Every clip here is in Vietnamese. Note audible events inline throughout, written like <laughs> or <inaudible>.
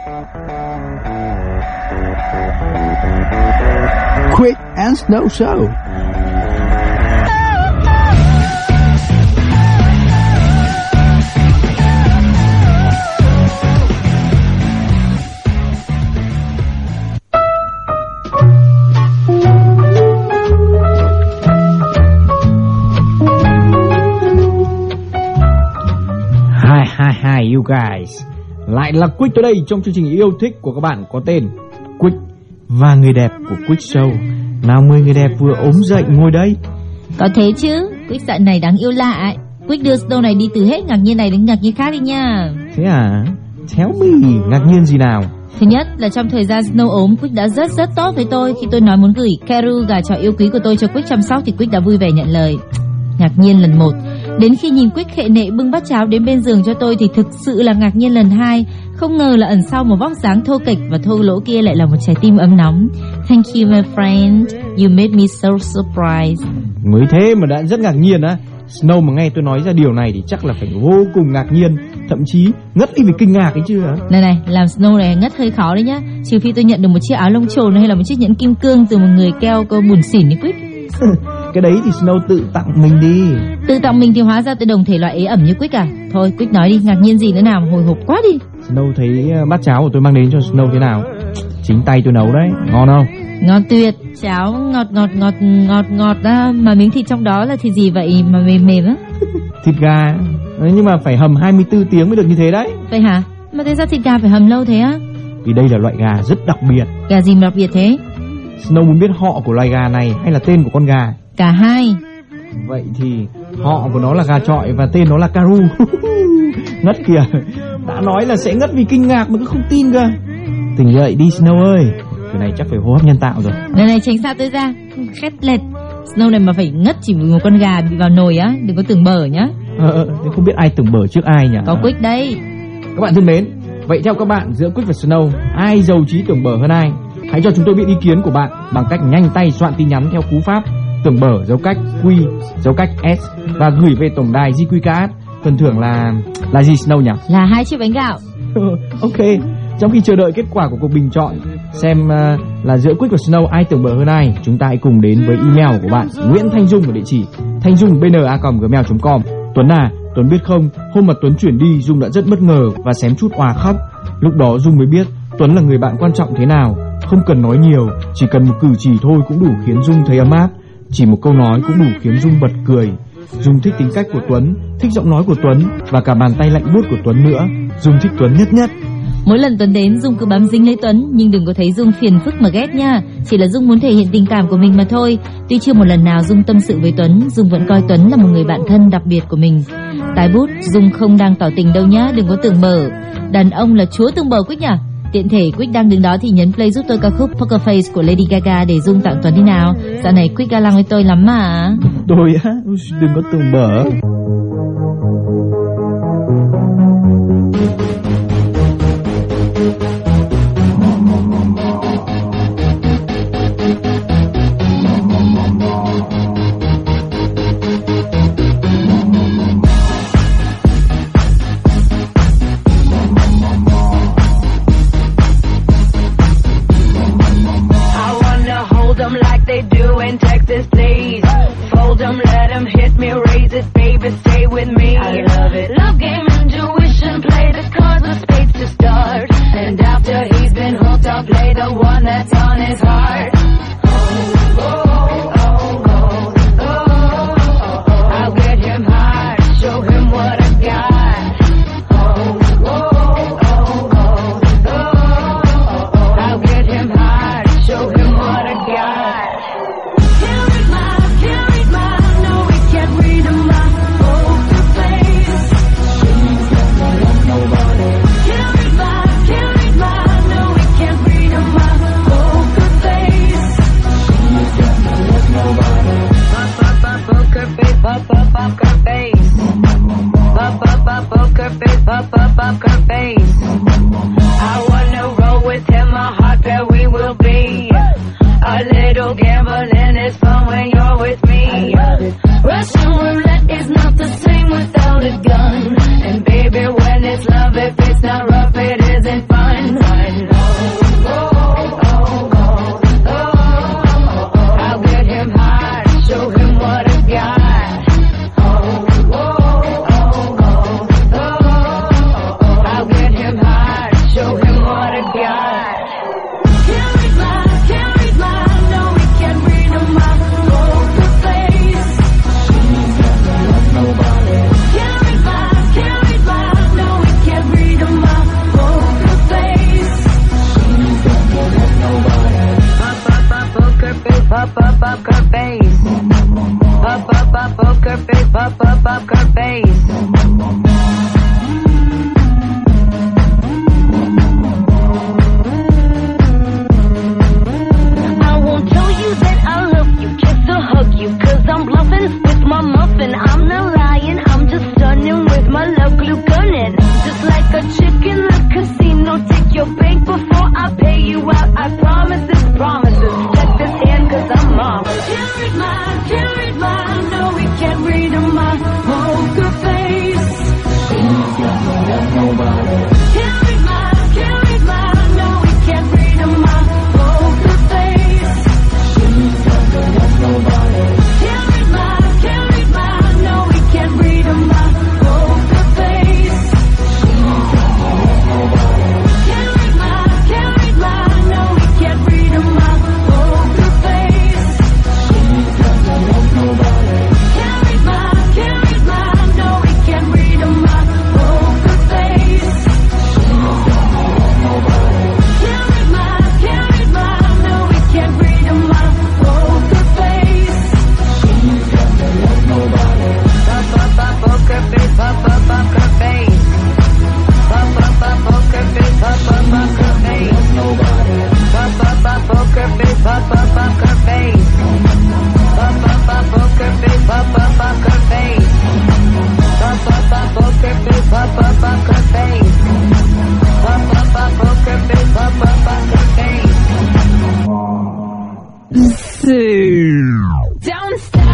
Quick and Snow Show. Hi hi hi you guys Lại là Quick tới đây trong chương trình yêu thích của các bạn có tên Quick và người đẹp của Quick Show Nào mười người đẹp vừa ốm dậy ngồi đây Có thế chứ, Quick dạo này đáng yêu lạ ấy. Quick đưa Snow này đi từ hết ngạc nhiên này đến ngạc nhiên khác đi nha. Thế à Théo mì ngạc nhiên gì nào Thứ nhất là trong thời gian Snow ốm, Quick đã rất rất tốt với tôi khi tôi nói muốn gửi Keru gà trọi yêu quý của tôi cho Quick chăm sóc thì Quick đã vui vẻ nhận lời. Ngạc nhiên lần một. Đến khi nhìn Quick khệ nệ bưng bát cháo đến bên giường cho tôi thì thực sự là ngạc nhiên lần hai. Không ngờ là ẩn sau một vóc dáng thô kệch và thô lỗ kia lại là một trái tim ấm nóng. Thank you my friend, you made me so surprised. Mới thế mà đã rất ngạc nhiên á Snow mà nghe tôi nói ra điều này thì chắc là phải vô cùng ngạc nhiên Thậm chí ngất đi vì kinh ngạc ấy chứ hả Này này, làm Snow này ngất hơi khó đấy nhá. Trừ phi tôi nhận được một chiếc áo lông trồn hay là một chiếc nhẫn kim cương từ một người keo có buồn xỉn như Quick. <laughs> Cái đấy thì Snow tự tặng mình đi Tự tặng mình thì hóa ra tôi đồng thể loại ế ẩm như Quick à. Thôi Quick nói đi, ngạc nhiên gì nữa nào, hồi hộp quá đi. Snow thấy uh, bát cháo của tôi mang đến cho Snow thế nào Chính tay tôi nấu đấy Ngon không Ngon tuyệt, cháo ngọt ngọt ngọt ngọt ngọt á, mà miếng thịt trong đó là thịt gì vậy mà mềm mềm á? <laughs> Thịt gà Nhưng mà phải hầm 24 tiếng mới được như thế đấy Vậy hả? Mà tại sao thịt gà phải hầm lâu thế á? Vì đây là loại gà rất đặc biệt Gà gì mà đặc biệt thế? Snow muốn biết họ của loài gà này hay là tên của con gà Cả hai. Vậy thì họ của nó là gà trọi và tên nó là Karu. <laughs> Ngất kìa. Đã nói là sẽ ngất vì kinh ngạc mà cứ không tin cơ. Tỉnh dậy đi Snow ơi. Cái này chắc phải hô hấp nhân tạo rồi. Này này tránh xa tôi ra, khét lẹt. Snow này mà phải ngất chỉ vì một con gà bị vào nồi á, đừng có tưởng bở nhá. ờ, ờ, không biết ai tưởng bở trước ai nhỉ? Có Quick đây. Các bạn thân mến Vậy theo các bạn giữa Quick và Snow Ai giàu trí tưởng bở hơn ai? Hãy cho chúng tôi biết ý kiến của bạn Bằng cách nhanh tay soạn tin nhắn theo cú pháp Tưởng bở dấu cách Q dấu cách S Và gửi về tổng đài GQKS Phần thưởng là... là gì Snow nhỉ? Là hai chiếc bánh gạo. <laughs> ok Trong khi chờ đợi kết quả của cuộc bình chọn Xem ờ, là giữa Quick và Snow ai tưởng bở hơn ai Chúng ta hãy cùng đến với email của bạn Nguyễn Thanh Dung ở địa chỉ thanh dung com Tuấn à Tuấn biết không Hôm mà Tuấn chuyển đi Dung đã rất bất ngờ Và xém chút òa khóc Lúc đó Dung mới biết Tuấn là người bạn quan trọng thế nào Không cần nói nhiều Chỉ cần một cử chỉ thôi cũng đủ khiến Dung thấy ấm áp chỉ một câu nói cũng đủ khiến Dung bật cười. Dung thích tính cách của Tuấn, Thích giọng nói của Tuấn Và cả bàn tay lạnh buốt của Tuấn nữa. Dung thích Tuấn nhất nhất. Mỗi lần Tuấn đến, Dung cứ bám dính lấy Tuấn, Nhưng đừng có thấy Dung phiền phức mà ghét nha. Chỉ là Dung muốn thể hiện tình cảm của mình mà thôi. Tuy chưa một lần nào Dung tâm sự với Tuấn, Dung vẫn coi Tuấn là một người bạn thân đặc biệt của mình. Tái bút, Dung không đang tỏ tình đâu nhá, Đừng có tưởng bở. Đàn ông là chúa tưởng bở quyết nhỉ? Tiện thể Quick đang đứng đó thì nhấn play giúp tôi ca khúc Poker Face của Lady Gaga để Dung tặng Tuấn đi nào. Dạo này Quick ga lăng với tôi lắm mà. Tôi á, Đừng có tưởng bở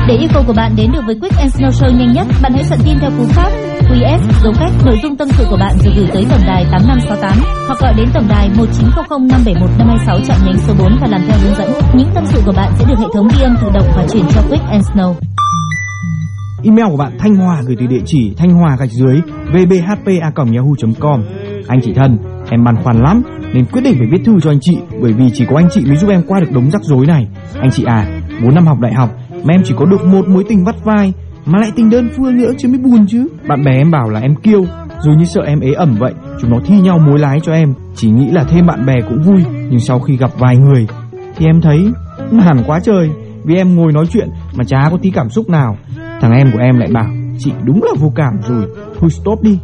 Để yêu cầu của bạn đến được với Quick and Snow Show nhanh nhất, bạn hãy soạn tin theo cú pháp QS dấu cách nội dung tâm sự của bạn rồi gửi tới tổng đài 8568 hoặc gọi đến tổng đài 1900 571 526 chọn nhánh số 4 và làm theo hướng dẫn. Những tâm sự của bạn sẽ được hệ thống ghi âm tự động và chuyển cho Quick and Snow. Email của bạn Thanh Hòa gửi từ địa chỉ thanh hòa gạch dưới vbhpa@yahoo.com. Anh chị thân, em băn khoăn lắm nên quyết định phải viết thư cho anh chị bởi vì chỉ có anh chị mới giúp em qua được đống rắc rối này. Anh chị à, 4 năm học đại học mà em chỉ có được một mối tình vắt vai mà lại tình đơn phương nữa chứ mới buồn chứ. Bạn bè em bảo là em kiêu, rồi như sợ em ế ẩm vậy, chúng nó thi nhau mối lái cho em. Chỉ nghĩ là thêm bạn bè cũng vui, nhưng sau khi gặp vài người thì em thấy nản quá trời. Vì em ngồi nói chuyện mà chả có tí cảm xúc nào. Thằng em của em lại bảo chị đúng là vô cảm rồi, thôi stop đi.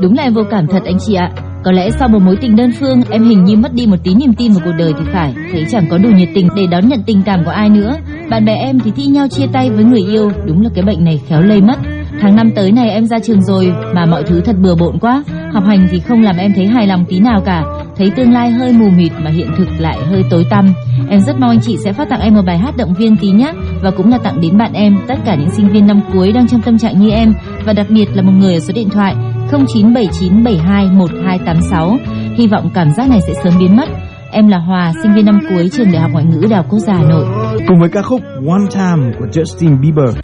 Đúng là em vô cảm thật anh chị ạ. Có lẽ sau một mối tình đơn phương, em hình như mất đi một tí niềm tin vào cuộc đời thì phải. Thấy chẳng có đủ nhiệt tình để đón nhận tình cảm của ai nữa. Bạn bè em thì thi nhau chia tay với người yêu. Đúng là cái bệnh này khéo lây mất. Tháng năm tới này em ra trường rồi, Mà mọi thứ thật bừa bộn quá. Học hành thì không làm em thấy hài lòng tí nào cả. Thấy tương lai hơi mù mịt mà hiện thực lại hơi tối tăm. Em rất mong anh chị sẽ phát tặng em một bài hát động viên tí nhé. Và cũng là tặng đến bạn em, Tất cả những sinh viên năm cuối đang trong tâm trạng như em. Và đặc biệt là một người ở số điện thoại 0979721286 Hy vọng cảm giác này sẽ sớm biến mất. Em là Hòa, sinh viên năm cuối trường Đại học Ngoại ngữ Đại học Quốc gia Hà Nội. Cùng với ca khúc One Time của Justin Bieber.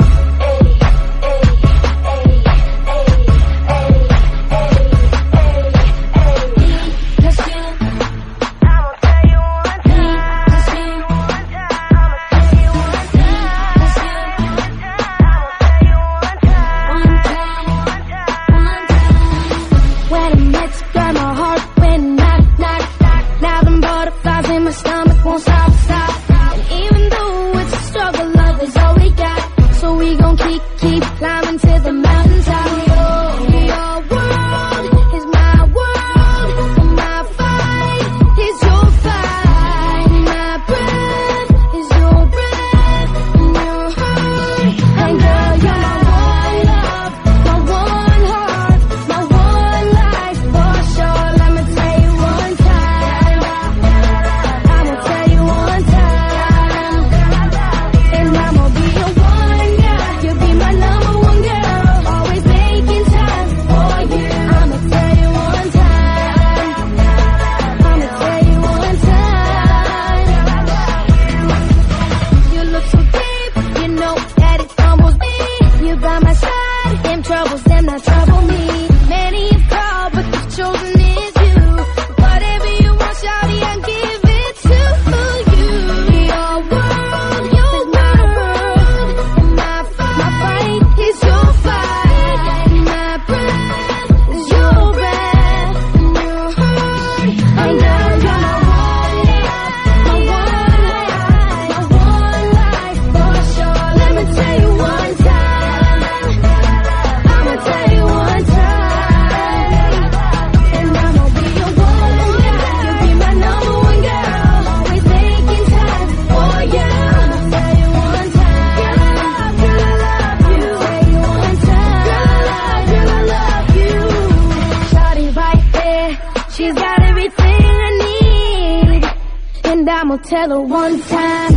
And I'ma tell her one time.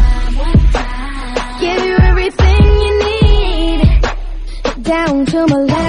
Give you everything you need. Down to my last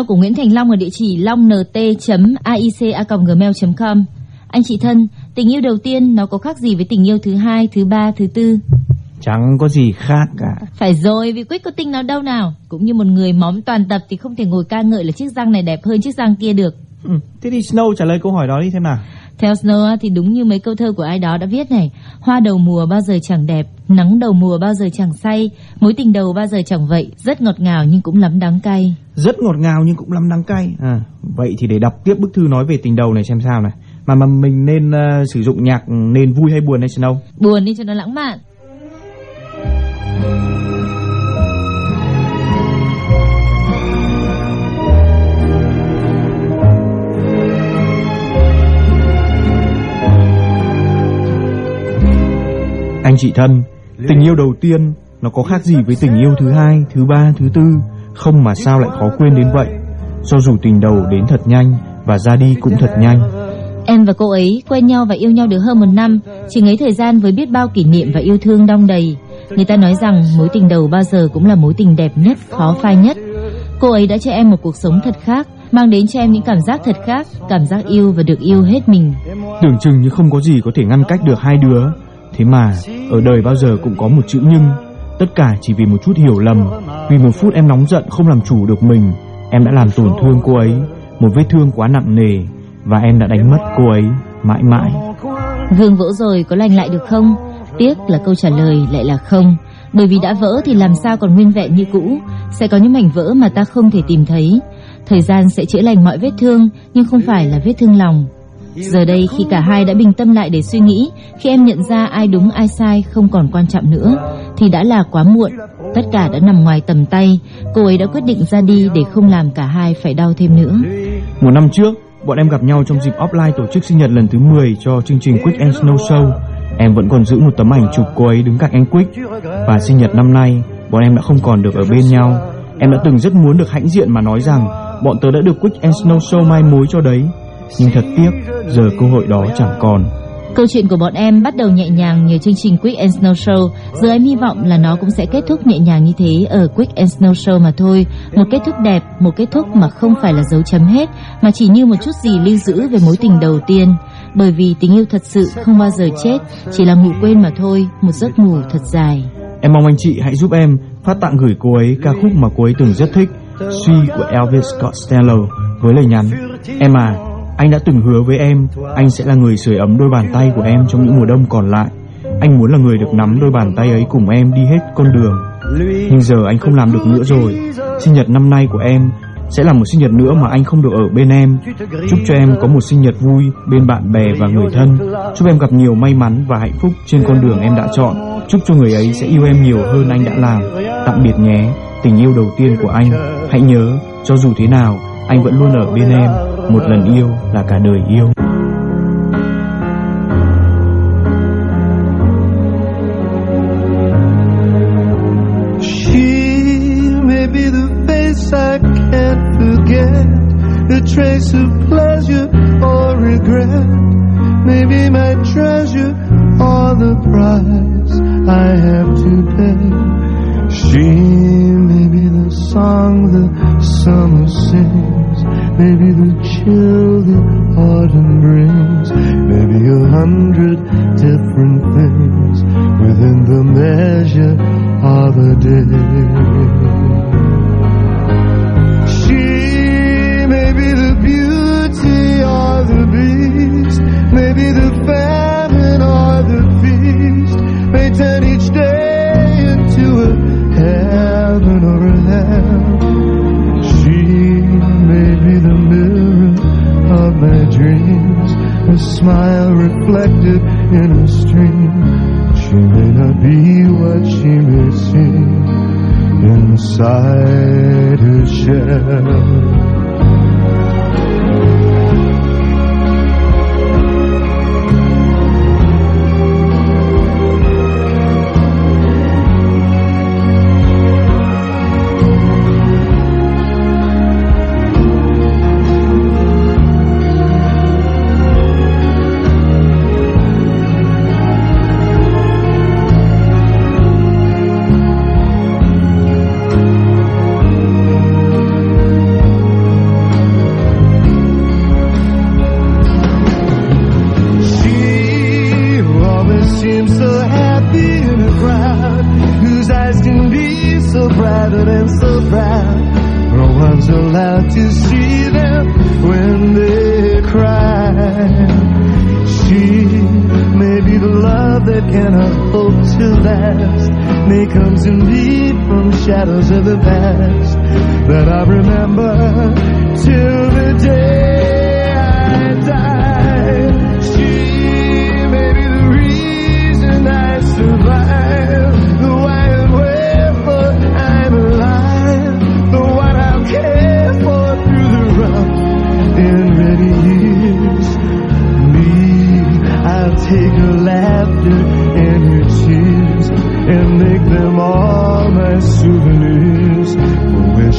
Email của Nguyễn Thành Long ở địa chỉ longnt.aica@gmail.com. Anh chị thân, tình yêu đầu tiên nó có khác gì với tình yêu thứ hai, thứ ba, thứ tư? Chẳng có gì khác cả. Phải rồi, vì Quyết có tinh nào đâu nào. Cũng như một người móm toàn tập thì không thể ngồi ca ngợi là chiếc răng này đẹp hơn chiếc răng kia được. Ừ, thế thì Snow trả lời câu hỏi đó đi xem nào. Theo Snow thì đúng như mấy câu thơ của ai đó đã viết này Hoa đầu mùa bao giờ chẳng đẹp Nắng đầu mùa bao giờ chẳng say Mối tình đầu bao giờ chẳng vậy Rất ngọt ngào nhưng cũng lắm đắng cay Rất ngọt ngào nhưng cũng lắm đắng cay. À, vậy thì để đọc tiếp bức thư nói về tình đầu này xem sao này. Mà mà mình nên ờ, sử dụng nhạc nên vui hay buồn hay Snow? Buồn đi cho nó lãng mạn Anh chị thân, tình yêu đầu tiên nó có khác gì với tình yêu thứ hai, thứ ba, thứ tư? Không mà sao lại khó quên đến vậy? Cho dù tình đầu đến thật nhanh và ra đi cũng thật nhanh. Em và cô ấy quen nhau và yêu nhau được hơn một năm Chỉ ngấy thời gian với biết bao kỷ niệm và yêu thương đong đầy Người ta nói rằng mối tình đầu bao giờ cũng là mối tình đẹp nhất, khó phai nhất Cô ấy đã cho em một cuộc sống thật khác Mang đến cho em những cảm giác thật khác Cảm giác yêu và được yêu hết mình Tưởng chừng như không có gì có thể ngăn cách được hai đứa. Thế mà, ở đời bao giờ cũng có một chữ nhưng. Tất cả chỉ vì một chút hiểu lầm. Vì một phút em nóng giận không làm chủ được mình. Em đã làm tổn thương cô ấy. Một vết thương quá nặng nề. Và em đã đánh mất cô ấy mãi mãi. Gương vỡ rồi có lành lại được không? Tiếc là câu trả lời lại là không Bởi vì đã vỡ thì làm sao còn nguyên vẹn như cũ Sẽ có những mảnh vỡ mà ta không thể tìm thấy Thời gian sẽ chữa lành mọi vết thương Nhưng không phải là vết thương lòng Giờ đây khi cả hai đã bình tâm lại để suy nghĩ Khi em nhận ra ai đúng ai sai không còn quan trọng nữa Thì đã là quá muộn Tất cả đã nằm ngoài tầm tay Cô ấy đã quyết định ra đi để không làm cả hai phải đau thêm nữa Một năm trước, bọn em gặp nhau trong dịp offline tổ chức sinh nhật lần thứ 10 cho chương trình Quick and Snow Show. Em vẫn còn giữ một tấm ảnh chụp cô ấy đứng cạnh anh Quick. Và sinh nhật năm nay, bọn em đã không còn được ở bên nhau. Em đã từng rất muốn được hãnh diện mà nói rằng bọn tớ đã được Quick and Snow Show mai mối cho đấy. Nhưng thật tiếc, giờ cơ hội đó chẳng còn. Câu chuyện của bọn em bắt đầu nhẹ nhàng nhờ chương trình Quick and Snow Show. Giờ em hy vọng là nó cũng sẽ kết thúc nhẹ nhàng như thế ở Quick and Snow Show mà thôi. Một kết thúc đẹp, một kết thúc mà không phải là dấu chấm hết, mà chỉ như một chút gì lưu giữ về mối tình đầu tiên. Bởi vì tình yêu thật sự không bao giờ chết, chỉ là ngủ quên mà thôi, một giấc ngủ thật dài. Em mong anh chị hãy giúp em phát tặng gửi cô ấy ca khúc mà cô ấy từng rất thích, Suy của Elvis Costello với lời nhắn: Em à, anh đã từng hứa với em, anh sẽ là người sưởi ấm đôi bàn tay của em trong những mùa đông còn lại. Anh muốn là người được nắm đôi bàn tay ấy cùng em đi hết con đường. Nhưng giờ anh không làm được nữa rồi. Sinh nhật năm nay của em sẽ là một sinh nhật nữa mà anh không được ở bên em. Chúc cho em có một sinh nhật vui bên bạn bè và người thân. Chúc em gặp nhiều may mắn và hạnh phúc trên con đường em đã chọn. Chúc cho người ấy sẽ yêu em nhiều hơn anh đã làm. Tạm biệt nhé, tình yêu đầu tiên của anh. Hãy nhớ, cho dù thế nào, anh vẫn luôn ở bên em. Một lần yêu là cả đời yêu. A trace of pleasure or regret. Maybe my treasure or the price I have to pay. She may be the song the summer sings, maybe the chill the autumn brings, maybe a hundred different things within the measure of a day. She may be the beauty or the beast, maybe the famine be what she seem inside her shell.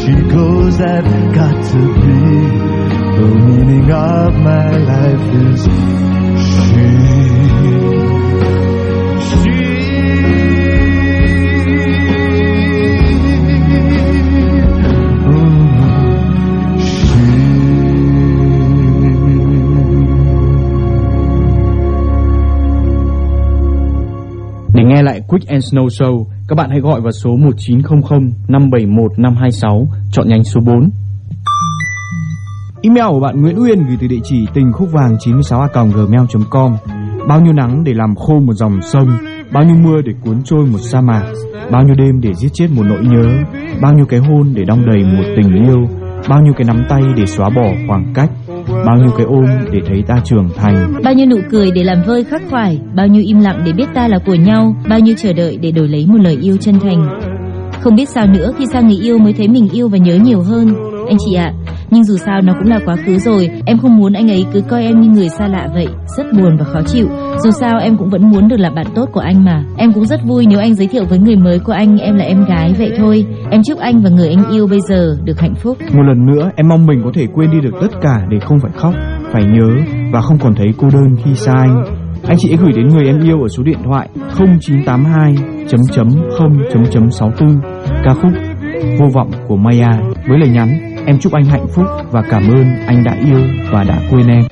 She goes, I've got to be. The meaning of my life is she. Để nghe lại Quick and Snow Show, các bạn hãy gọi vào số 1900 571 526, chọn nhánh số 4. Email của bạn Nguyễn Uyên gửi từ địa chỉ tình khúc vàng 96a gmail.com Bao nhiêu nắng để làm khô một dòng sông Bao nhiêu mưa để cuốn trôi một sa mạc Bao nhiêu đêm để giết chết một nỗi nhớ Bao nhiêu cái hôn để đong đầy một tình yêu Bao nhiêu cái nắm tay để xóa bỏ khoảng cách Bao nhiêu cái ôm để thấy ta trưởng thành Bao nhiêu nụ cười để làm vơi khắc khoải, bao nhiêu im lặng để biết ta là của nhau, bao nhiêu chờ đợi để đổi lấy một lời yêu chân thành. Không biết sao nữa khi sang người yêu mới thấy mình yêu và nhớ nhiều hơn. Anh chị ạ, nhưng dù sao nó cũng là quá khứ rồi, em không muốn anh ấy cứ coi em như người xa lạ vậy, rất buồn và khó chịu. Dù sao em cũng vẫn muốn được là bạn tốt của anh mà. Em cũng rất vui nếu anh giới thiệu với người mới của anh em là em gái vậy thôi. Em chúc anh và người anh yêu bây giờ được hạnh phúc. Một lần nữa em mong mình có thể quên đi được tất cả để không phải khóc, phải nhớ và không còn thấy cô đơn khi xa anh. Anh chị hãy gửi đến người em yêu ở số điện thoại 0982 chấm chấm 0 chấm chấm 64 ca khúc Vô vọng của Maya với lời nhắn em chúc anh hạnh phúc và cảm ơn anh đã yêu và đã quên em.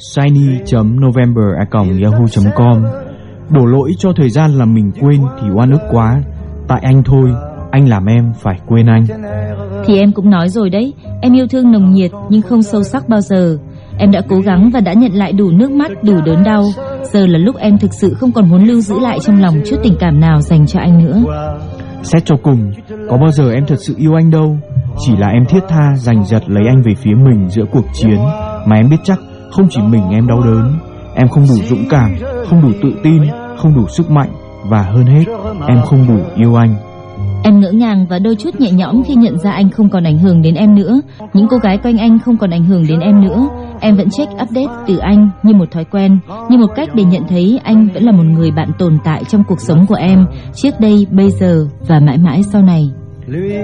shiny.november.yahoo.com Đổ lỗi cho thời gian làm mình quên thì oan ức quá Tại anh thôi, anh làm em phải quên anh Thì em cũng nói rồi đấy, em yêu thương nồng nhiệt nhưng không sâu sắc bao giờ. Em đã cố gắng và đã nhận lại đủ nước mắt, đủ đớn đau. Giờ là lúc em thực sự không còn muốn lưu giữ lại trong lòng chút tình cảm nào dành cho anh nữa. Xét cho cùng, có bao giờ em thật sự yêu anh đâu Chỉ là em thiết tha giành giật lấy anh về phía mình giữa cuộc chiến Mà em biết chắc không chỉ mình em đau đớn Em không đủ dũng cảm, không đủ tự tin, không đủ sức mạnh Và hơn hết, em không đủ yêu anh Em ngỡ ngàng và đôi chút nhẹ nhõm khi nhận ra anh không còn ảnh hưởng đến em nữa. Những cô gái quanh anh không còn ảnh hưởng đến em nữa. Em vẫn check update từ anh như một thói quen, như một cách để nhận thấy anh vẫn là một người bạn tồn tại trong cuộc sống của em, trước đây, bây giờ và mãi mãi sau này.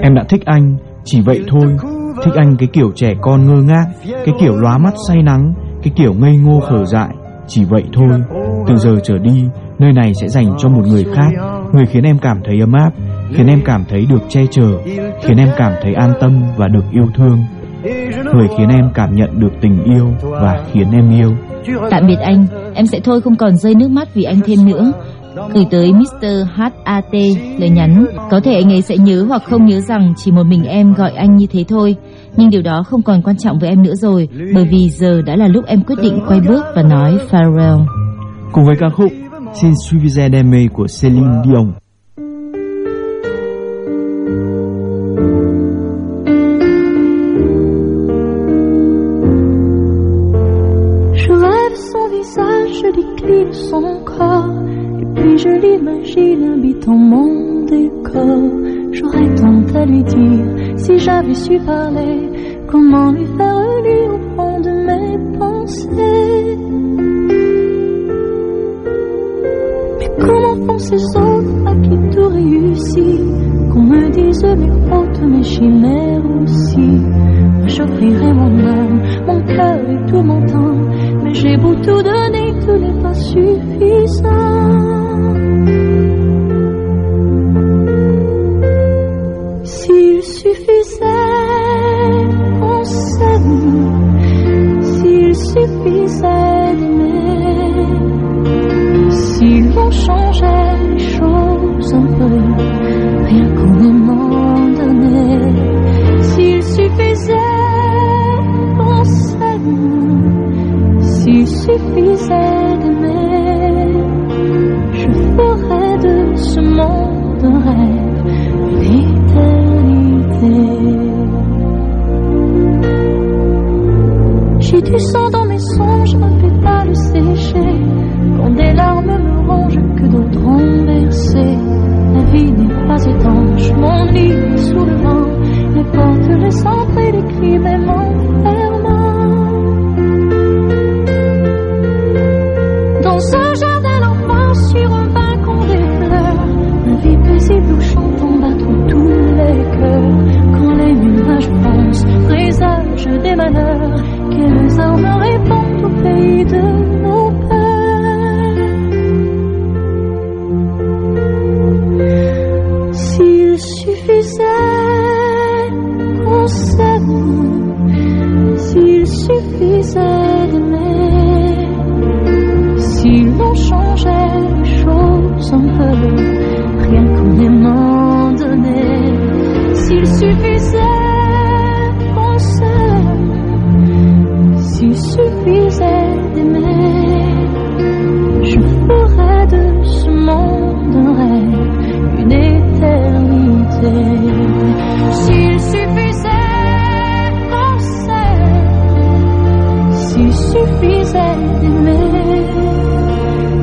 Em đã thích anh, chỉ vậy thôi Thích anh cái kiểu trẻ con ngơ ngác Cái kiểu lóa mắt say nắng cái kiểu ngây ngô khờ dại Chỉ vậy thôi. Từ giờ trở đi Nơi này sẽ dành cho một người khác Người khiến em cảm thấy ấm áp Khiến em cảm thấy được che chở Khiến em cảm thấy an tâm và được yêu thương. Người khiến em cảm nhận được tình yêu Và khiến em yêu. Tạm biệt anh, em sẽ thôi không còn rơi nước mắt vì anh thêm nữa. Gửi tới Mr. HAT lời nhắn. Có thể anh ấy sẽ nhớ hoặc không nhớ rằng Chỉ một mình em gọi anh như thế thôi. Nhưng điều đó không còn quan trọng với em nữa rồi, Bởi vì giờ đã là lúc em quyết định quay bước và nói farewell. Cùng với ca khúc Xin suffisait d'aimer của Celine Dion. L'imagine habitant mon décor. J'aurais tant à lui dire si j'avais su parler, comment lui faire lire au fond de mes pensées? Mais comment font ces autres à qui tout réussit? Qu'on me dise mes fautes, mes chimères aussi. J'offrirai mon âme, mon cœur et tout mon temps. Mais j'ai beau tout donner, tout n'est pas suffisant suffisait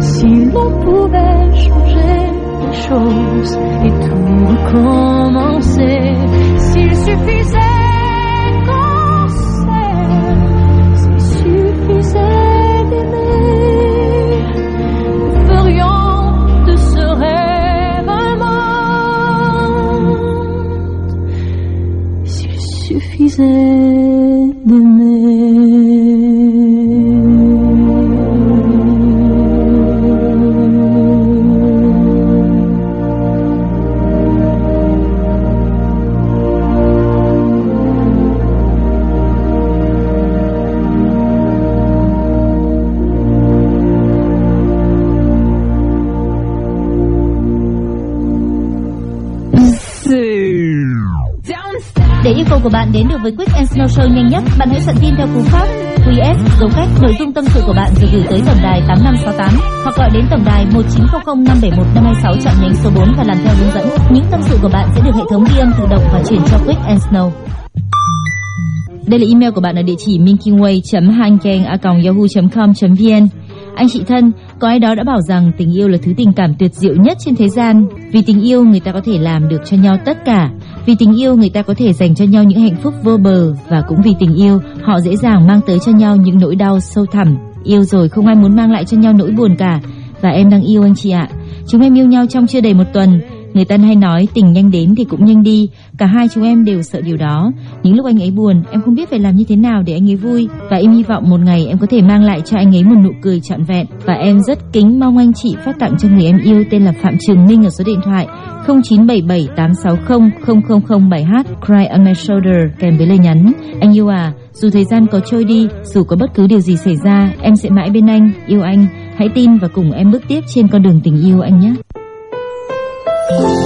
si l'on pouvait changer les choses et tout recommencer, s'il suffisait của bạn đến được với Quick and Snow Show nhanh nhất, bạn hãy soạn tin theo cú pháp QS dấu cách nội dung tâm sự của bạn rồi gửi tới tổng đài 8568 hoặc gọi đến tổng đài 1900 571 526 chọn nhánh số 4 và làm theo hướng dẫn. Những tâm sự của bạn sẽ được hệ thống ghi âm tự động và chuyển cho Quick and Snow. Đây là email của bạn ở địa chỉ minkingway.hankeng@yahoo.com.vn. Anh chị thân, có ai đó đã bảo rằng tình yêu là thứ tình cảm tuyệt diệu nhất trên thế gian. Vì tình yêu người ta có thể làm được cho nhau tất cả. Vì tình yêu, người ta có thể dành cho nhau những hạnh phúc vô bờ và cũng vì tình yêu, họ dễ dàng mang tới cho nhau những nỗi đau sâu thẳm. Yêu rồi không ai muốn mang lại cho nhau nỗi buồn cả. Và em đang yêu anh chị ạ. Chúng em yêu nhau trong chưa đầy một tuần. Người ta hay nói tình nhanh đến thì cũng nhanh đi. Cả hai chúng em đều sợ điều đó. Những lúc anh ấy buồn, em không biết phải làm như thế nào để anh ấy vui. Và em hy vọng một ngày em có thể mang lại cho anh ấy một nụ cười trọn vẹn. Và em rất kính mong anh chị phát tặng cho người em yêu tên là Phạm Trường Minh ở số điện thoại 0977 860 0007H Cry on my shoulder kèm với lời nhắn. Anh yêu à, dù thời gian có trôi đi, dù có bất cứ điều gì xảy ra, em sẽ mãi bên anh, yêu anh. Hãy tin và cùng em bước tiếp trên con đường tình yêu anh nhé. Thank you.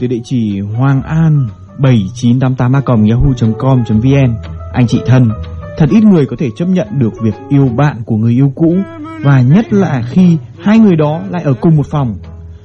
Từ địa chỉ hoàng an 7988a.yahoo.com.vn Anh chị thân, thật ít người có thể chấp nhận được việc yêu bạn của người yêu cũ và nhất là khi hai người đó lại ở cùng một phòng.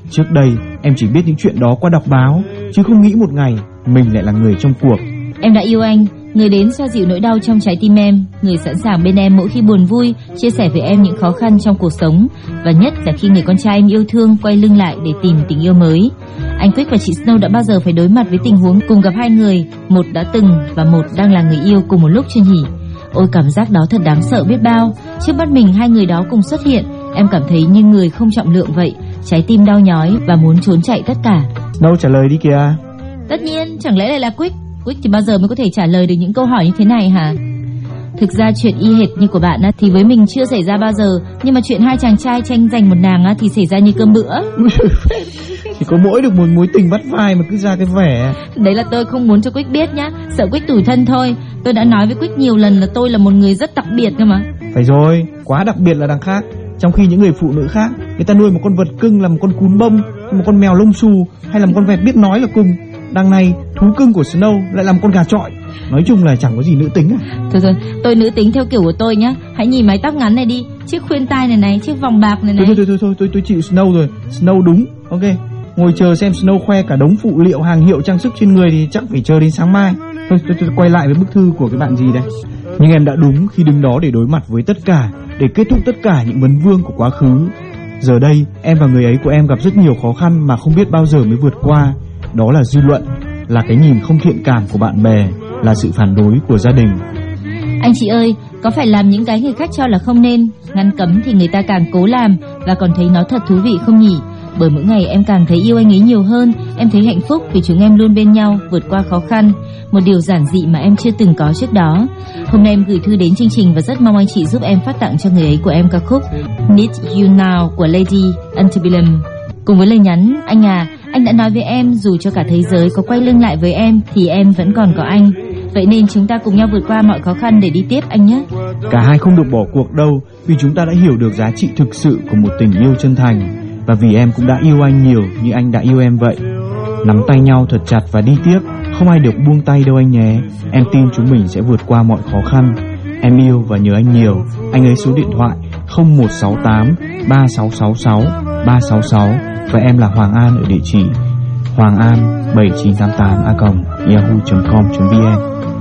Trước đây em chỉ biết những chuyện đó qua đọc báo chứ không nghĩ một ngày mình lại là người trong cuộc. Em đã yêu anh, người đến xoa dịu nỗi đau trong trái tim em, người sẵn sàng bên em mỗi khi buồn vui, chia sẻ với em những khó khăn trong cuộc sống và nhất là khi người con trai em yêu thương quay lưng lại để tìm tình yêu mới. Anh Quick và chị Snow đã bao giờ phải đối mặt với tình huống cùng gặp hai người, một đã từng và một đang là người yêu cùng một lúc chưa nhỉ? Ôi cảm giác đó thật đáng sợ biết bao. Trước mắt mình hai người đó cùng xuất hiện, em cảm thấy như người không trọng lượng vậy, trái tim đau nhói và muốn trốn chạy tất cả. Đâu trả lời đi kìa. Tất nhiên, chẳng lẽ lại là Quick? Quick thì bao giờ mới có thể trả lời được những câu hỏi như thế này hả? Thực ra chuyện y hệt như của bạn á, thì với mình chưa xảy ra bao giờ. Nhưng mà chuyện hai chàng trai tranh giành một nàng á, thì xảy ra như cơm bữa. <laughs> Chỉ có mỗi được một mối tình bắt vai mà cứ ra cái vẻ. Đấy là tôi không muốn cho Quick biết nhá. Sợ Quick tủi thân thôi. Tôi đã nói với Quick nhiều lần là tôi là một người rất đặc biệt cơ mà. Phải rồi, quá đặc biệt là đằng khác. Trong khi những người phụ nữ khác Người ta nuôi một con vật cưng là một con cún bông Một con mèo lông xù Hay là một con vẹt biết nói là cùng. Đằng này thú cưng của Snow lại là một con gà trọi. Nói chung là chẳng có gì nữ tính à. Thôi rồi, tôi nữ tính theo kiểu của tôi nhá. Hãy nhìn mái tóc ngắn này đi Chiếc khuyên tai này này, chiếc vòng bạc này này. Thôi thôi thôi thôi tôi tôi chịu Snow rồi. Snow đúng Ok. Ngồi chờ xem Snow khoe cả đống phụ liệu hàng hiệu trang sức trên người thì chắc phải chờ đến sáng mai. Thôi tôi, tôi quay lại với bức thư của cái bạn gì đây? Nhưng em đã đúng khi đứng đó để đối mặt với tất cả Để kết thúc tất cả những vấn vương của quá khứ. Giờ đây em và người ấy của em gặp rất nhiều khó khăn mà không biết bao giờ mới vượt qua. Đó là dư luận là cái nhìn không thiện cảm của bạn bè Là sự phản đối của gia đình. Anh chị ơi, có phải làm những cái người khác cho là không nên? Ngăn cấm thì người ta càng cố làm Và còn thấy nó thật thú vị không nhỉ? Bởi mỗi ngày em càng thấy yêu anh ấy nhiều hơn Em thấy hạnh phúc vì chúng em luôn bên nhau Vượt qua khó khăn. Một điều giản dị mà em chưa từng có trước đó. Hôm nay em gửi thư đến chương trình Và rất mong anh chị giúp em phát tặng cho người ấy của em ca khúc Need You Now của Lady Antebellum. Cùng với lời nhắn Anh à, anh đã nói với em, Dù cho cả thế giới có quay lưng lại với em, Thì em vẫn còn có anh. Vậy nên chúng ta cùng nhau vượt qua mọi khó khăn để đi tiếp anh nhé. Cả hai không được bỏ cuộc đâu, Vì chúng ta đã hiểu được giá trị thực sự của một tình yêu chân thành. Và vì em cũng đã yêu anh nhiều như anh đã yêu em vậy. Nắm tay nhau thật chặt và đi tiếp. Không ai được buông tay đâu anh nhé. Em tin chúng mình sẽ vượt qua mọi khó khăn. Em yêu và nhớ anh nhiều. Anh ấy số điện thoại 0168 3666 366 và em là Hoàng An ở địa chỉ Hoàng An 7988 a yahoo.com.vn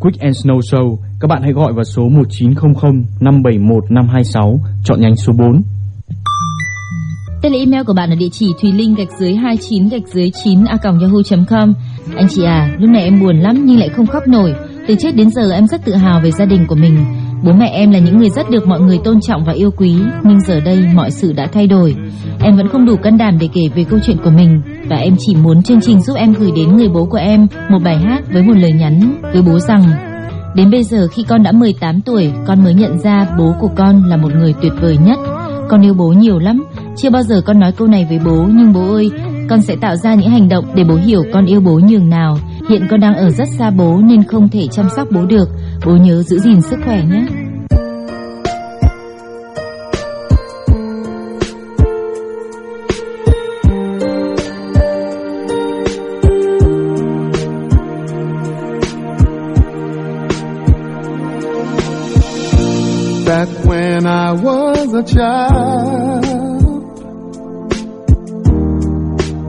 Quick and Snow Show, các bạn hãy gọi vào số 1900 571 526, chọn nhánh số 4. Tên email của bạn ở địa chỉ thùy linh gạch dưới 29 gạch dưới 9 a yahoo.com. Anh chị à, lúc này em buồn lắm nhưng lại không khóc nổi. Từ chết đến giờ em rất tự hào về gia đình của mình. Bố mẹ em là những người rất được mọi người tôn trọng và yêu quý, nhưng giờ đây mọi sự đã thay đổi. Em vẫn không đủ can đảm để kể về câu chuyện của mình và em chỉ muốn chương trình giúp em gửi đến người bố của em một bài hát với một lời nhắn với bố rằng Đến bây giờ khi con đã 18 tuổi, con mới nhận ra bố của con là một người tuyệt vời nhất. Con yêu bố nhiều lắm, chưa bao giờ con nói câu này với bố nhưng bố ơi, con sẽ tạo ra những hành động để bố hiểu con yêu bố nhường nào. Hiện con đang ở rất xa bố nên không thể chăm sóc bố được. Bố nhớ giữ gìn sức khỏe nhé. Back when I was a child,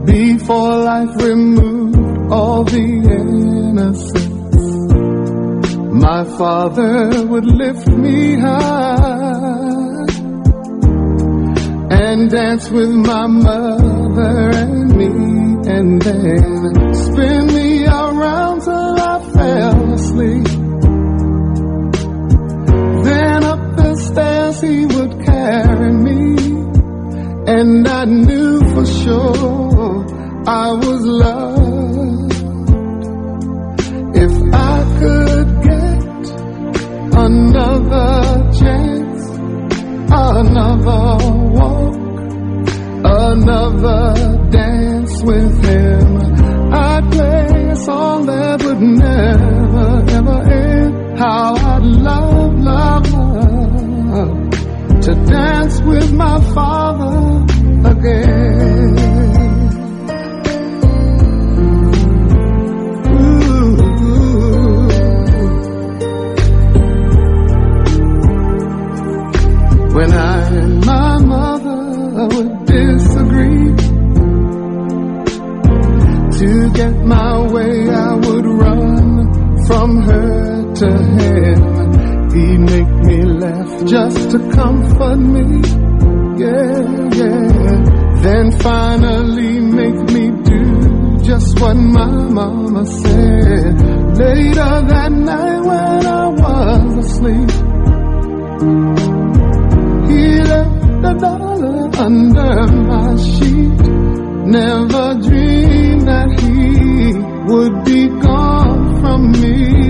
before life removed all the innocence, my father would lift me high and dance with my mother and me, and then spin me around till I fell asleep. Then up the stairs he would carry me, and I knew for sure I was loved. Another walk, another dance with him, I'd play a song that would never ever end. How I'd love, love, love to dance with my father again. To him. He'd make me laugh just to comfort me. Yeah, yeah. Then finally make me do just what my mama said. Later that night when I was asleep, he left a dollar under my sheet. Never dreamed that he would be gone from me.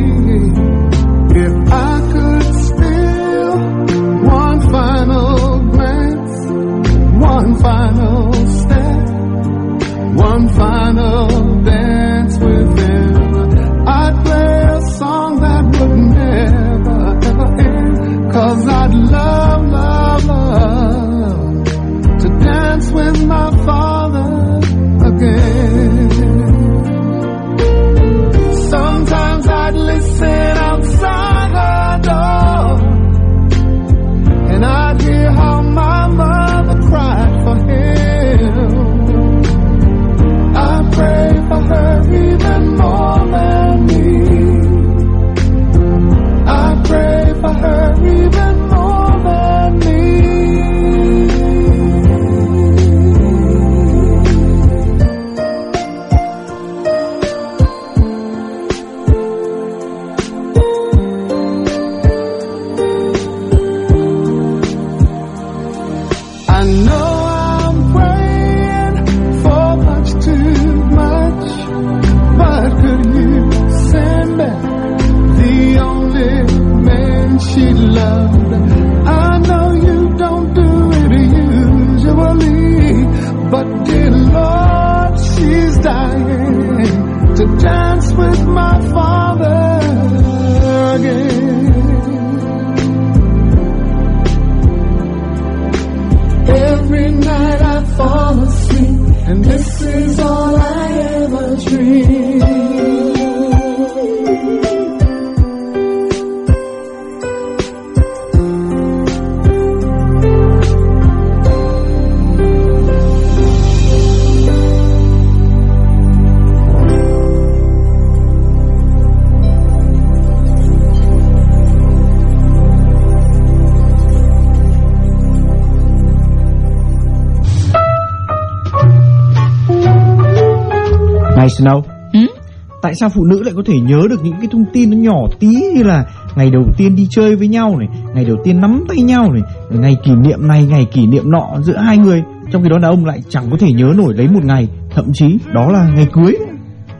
Sao phụ nữ lại có thể nhớ được những cái thông tin nó nhỏ tí như là ngày đầu tiên đi chơi với nhau này, ngày đầu tiên nắm tay nhau này, ngày kỷ niệm này, ngày kỷ niệm nọ giữa hai người, trong khi đó đàn ông lại chẳng có thể nhớ nổi lấy một ngày, thậm chí đó là ngày cưới.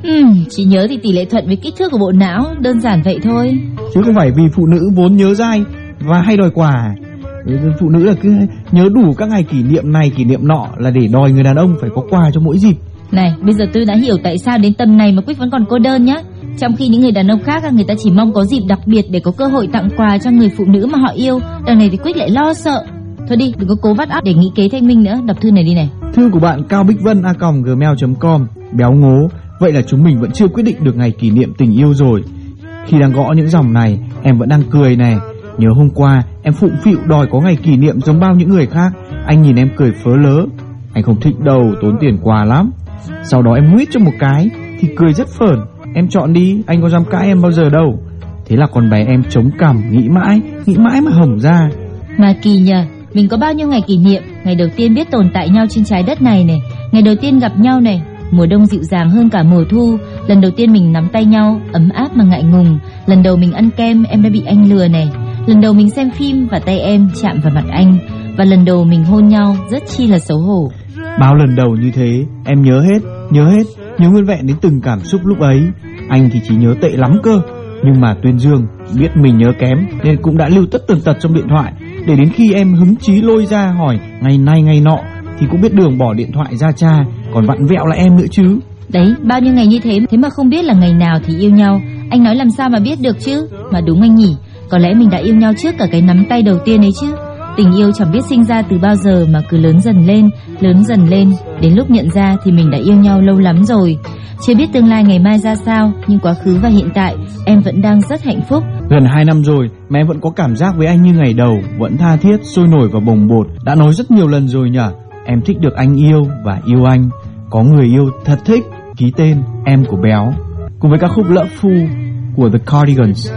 Ừm, chỉ nhớ thì tỷ lệ thuận với kích thước của bộ não, đơn giản vậy thôi. chứ không phải vì phụ nữ vốn nhớ dai và hay đòi quà phụ nữ là cứ nhớ đủ các ngày kỷ niệm này kỷ niệm nọ là để đòi người đàn ông phải có quà cho mỗi dịp này, bây giờ tôi đã hiểu tại sao đến tầm này mà Quyết vẫn còn cô đơn nhá. Trong khi những người đàn ông khác người ta chỉ mong có dịp đặc biệt để có cơ hội tặng quà cho người phụ nữ mà họ yêu, đằng này thì Quyết lại lo sợ. Thôi đi, đừng có cố vắt óc để nghĩ kế thanh minh nữa, đọc thư này đi này. thư của bạn cao bích vân a gmail.com béo ngố. Vậy là chúng mình vẫn chưa quyết định được ngày kỷ niệm tình yêu rồi. Khi đang gõ những dòng này em vẫn đang cười này. Nhớ hôm qua em phụng phịu đòi có ngày kỷ niệm giống bao những người khác. Anh nhìn em cười phớ lớ. Anh không thích đâu tốn tiền quà lắm sau đó em nguyết cho một cái thì cười rất phởn em chọn đi anh có dám cãi em bao giờ đâu. Thế là con bé em chống cằm nghĩ mãi nghĩ mãi mà hỏng ra. Mà kỳ nhờ, mình có bao nhiêu ngày kỷ niệm, ngày đầu tiên biết tồn tại nhau trên trái đất này này, ngày đầu tiên gặp nhau này, mùa đông dịu dàng hơn cả mùa thu, lần đầu tiên mình nắm tay nhau, ấm áp mà ngại ngùng, lần đầu mình ăn kem em đã bị anh lừa này, lần đầu mình xem phim và tay em chạm vào mặt anh, và lần đầu mình hôn nhau rất chi là xấu hổ. Bao lần đầu như thế, em nhớ hết, nhớ hết, nhớ nguyên vẹn đến từng cảm xúc lúc ấy. Anh thì chỉ nhớ tệ lắm cơ. Nhưng mà Tuyên Dương biết mình nhớ kém nên cũng đã lưu tất tần tật trong điện thoại để đến khi em hứng chí lôi ra hỏi ngày nay ngày nọ thì cũng biết đường bỏ điện thoại ra cha, còn vặn vẹo là em nữa chứ. Đấy, bao nhiêu ngày như thế, thế mà không biết là ngày nào thì yêu nhau. Anh nói làm sao mà biết được chứ? Mà đúng anh nhỉ, có lẽ mình đã yêu nhau trước cả cái nắm tay đầu tiên ấy chứ. Tình yêu chẳng biết sinh ra từ bao giờ mà cứ lớn dần lên, lớn dần lên, đến lúc nhận ra thì mình đã yêu nhau lâu lắm rồi. Chưa biết tương lai ngày mai ra sao, nhưng quá khứ và hiện tại em vẫn đang rất hạnh phúc. Gần 2 năm rồi mẹ vẫn có cảm giác với anh như ngày đầu, vẫn tha thiết, sôi nổi và bồng bột. Đã nói rất nhiều lần rồi nhỉ? Em thích được anh yêu và yêu anh. Có người yêu thật thích. Ký tên em của béo. Cùng với ca khúc Lỡ Phu của The Cardigans.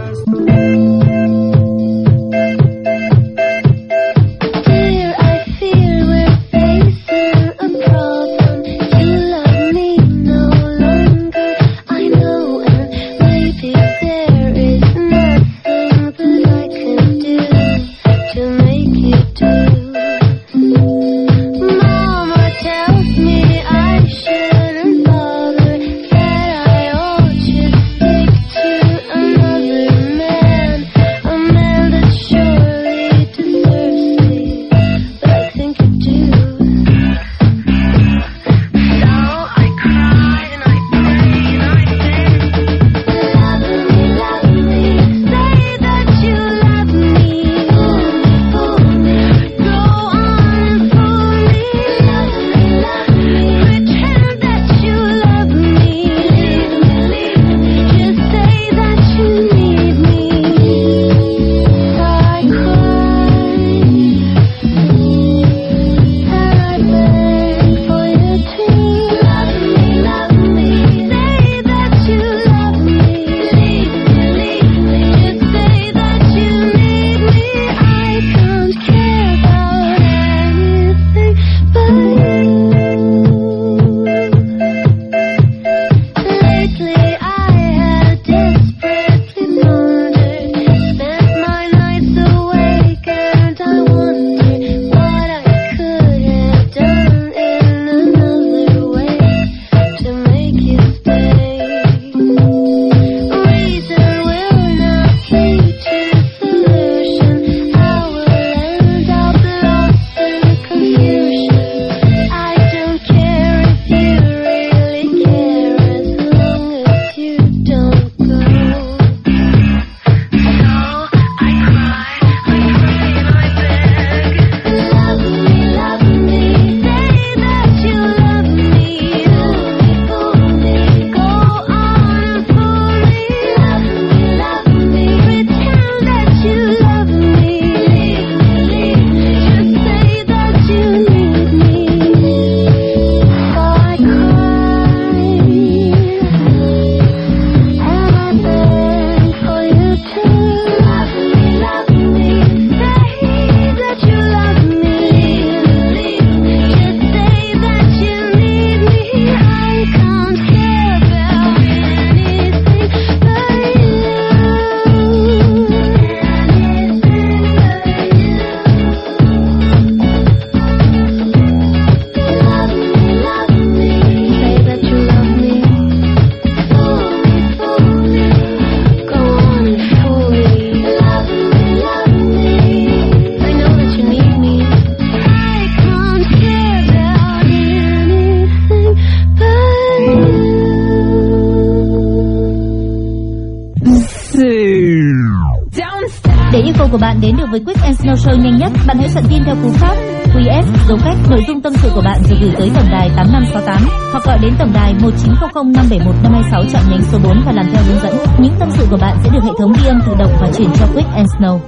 Của bạn đến được với Quick and Snow Show nhanh nhất, bạn hãy soạn tin theo cú pháp QS dấu cách nội dung tâm sự của bạn rồi gửi tới tổng đài 8568 hoặc gọi đến tổng đài 1900 571 526 chọn nhánh số 4 và làm theo hướng dẫn. Những tâm sự của bạn sẽ được hệ thống ghi âm tự động và chuyển cho Quick and Snow.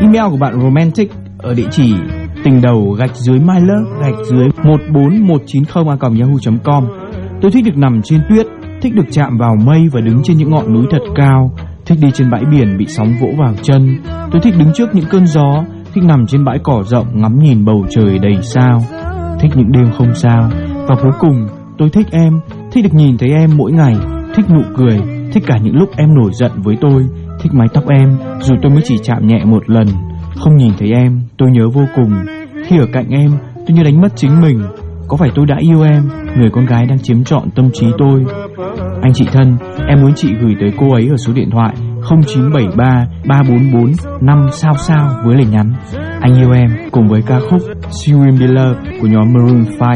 Email của bạn romantic ở địa chỉ tình đầu gạch dưới my love gạch dưới 14190 yahoo.com. Tôi thích được nằm trên tuyết, thích được chạm vào mây và đứng trên những ngọn núi thật cao, thích đi trên bãi biển bị sóng vỗ vào chân. Tôi thích đứng trước những cơn gió, thích nằm trên bãi cỏ rộng ngắm nhìn bầu trời đầy sao, thích những đêm không sao. Và cuối cùng, tôi thích em, thích được nhìn thấy em mỗi ngày, thích nụ cười, thích cả những lúc em nổi giận với tôi, thích mái tóc em dù tôi mới chỉ chạm nhẹ một lần. Không nhìn thấy em, tôi nhớ vô cùng. Khi ở cạnh em, tôi như đánh mất chính mình. Có phải tôi đã yêu em, người con gái đang chiếm trọn tâm trí tôi? Anh chị thân, em muốn chị gửi tới cô ấy ở số điện thoại 0973 344 5 sao sao với lời nhắn Anh yêu em cùng với ca khúc See You In Beloved của nhóm Maroon 5.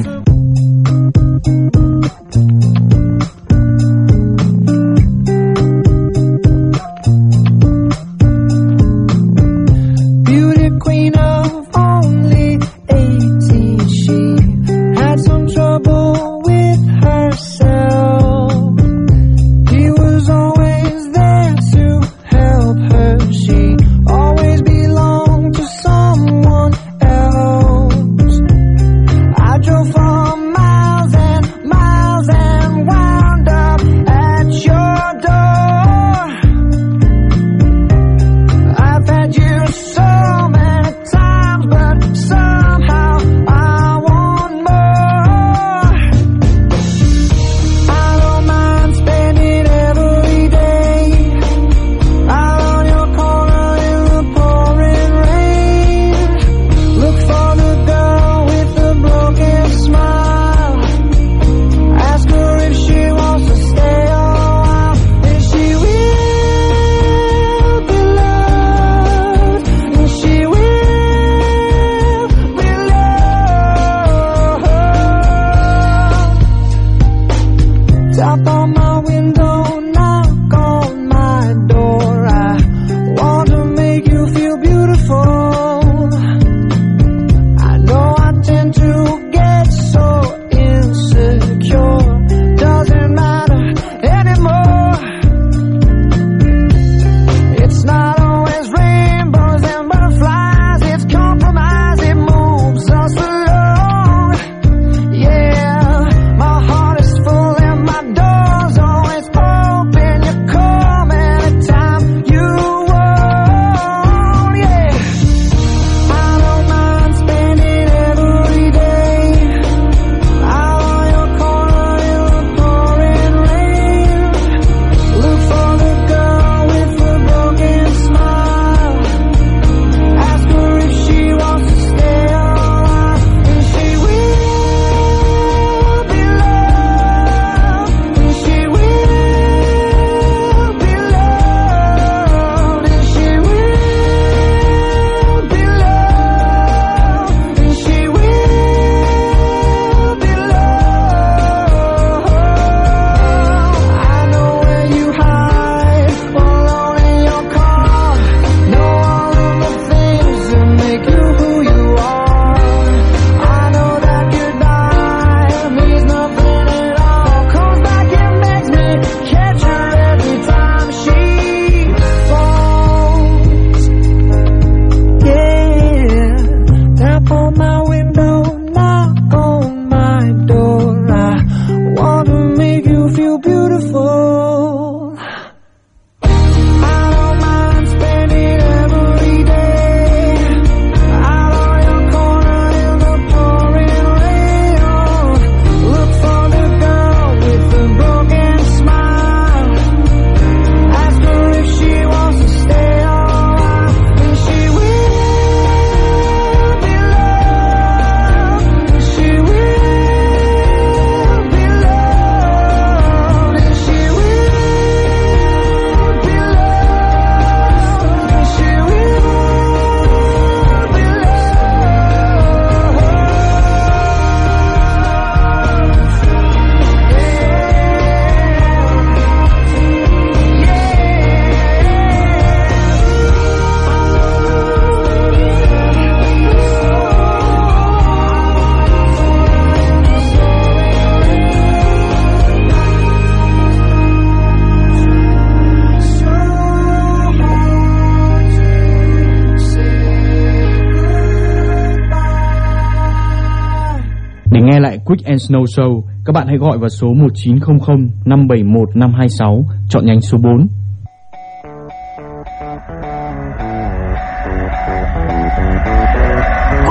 Nghe Quick and Snow Show, các bạn hãy gọi vào số 1900 571 526, chọn nhánh số 4.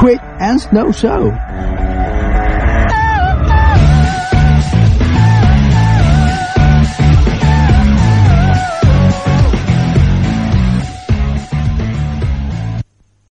Quick and Snow Show.